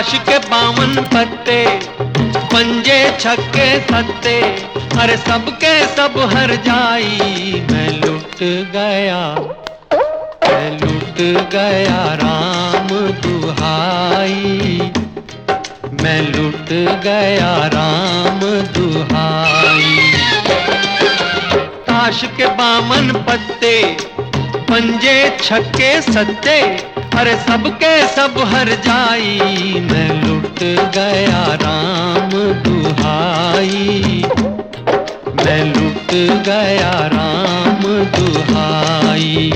ताश के बावन पत्ते, पंजे छक्के सत्ते, अरे सबके सब हर जाई, मैं लुट गया। लुट गया राम दुहाई। मैं लुट गया राम दुहाई। ताश के बामन पत्ते, पंजे छक्के सत्ते, अरे सबके सब हर जाई। मैं लुट गया राम दुहाई। मैं लुट गया राम दुहाई।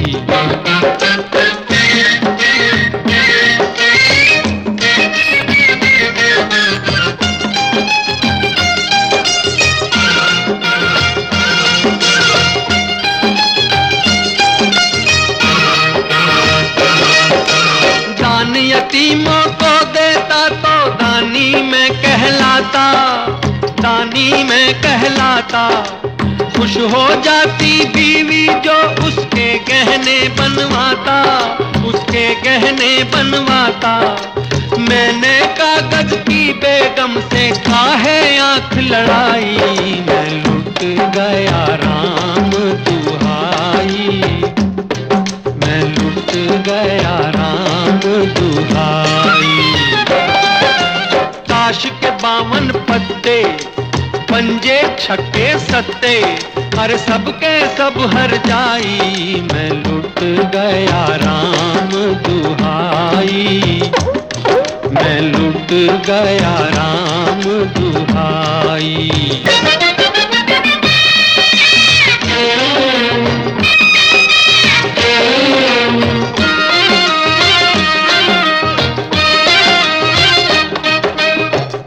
दान यतीमों को देता तो दानी में कहलाता दानी में कहलाता। खुश हो जाती बीवी जो उसके गहने बनवाता, उसके गहने बनवाता। मैंने कागज़ की बेगम से खा है आँख लड़ाई, मैं लुट गया राम दुहाई। मैं लुट गया राम दुहाई। काश के बावन पत्ते पंजे, छक्के, सत्ते, हर सबके सब हर जाई, मैं लुट गया राम दुहाई। मैं लुट गया राम दुहाई।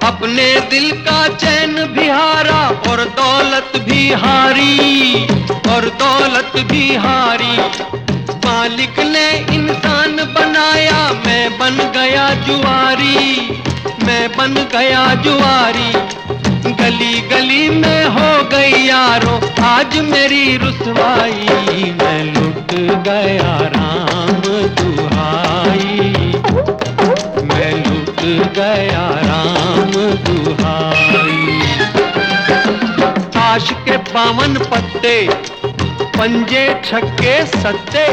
अपने दिल का चैन और दौलत भी हारी, और दौलत भी हारी। मालिक ने इंसान बनाया, मैं बन गया जुआरी, मैं बन गया जुआरी। गली गली में हो गई यारो, आज मेरी रुसवाई। मैं लुट गया राम दुहाई। मैं लुट गया बावन पत्ते, पंजे छक्के सत्ते,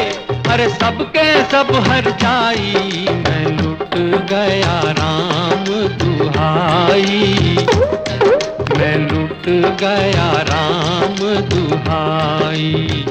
अरे सबके सब हर जाई, मैं लुट गया राम दुहाई। मैं लुट गया राम दुहाई।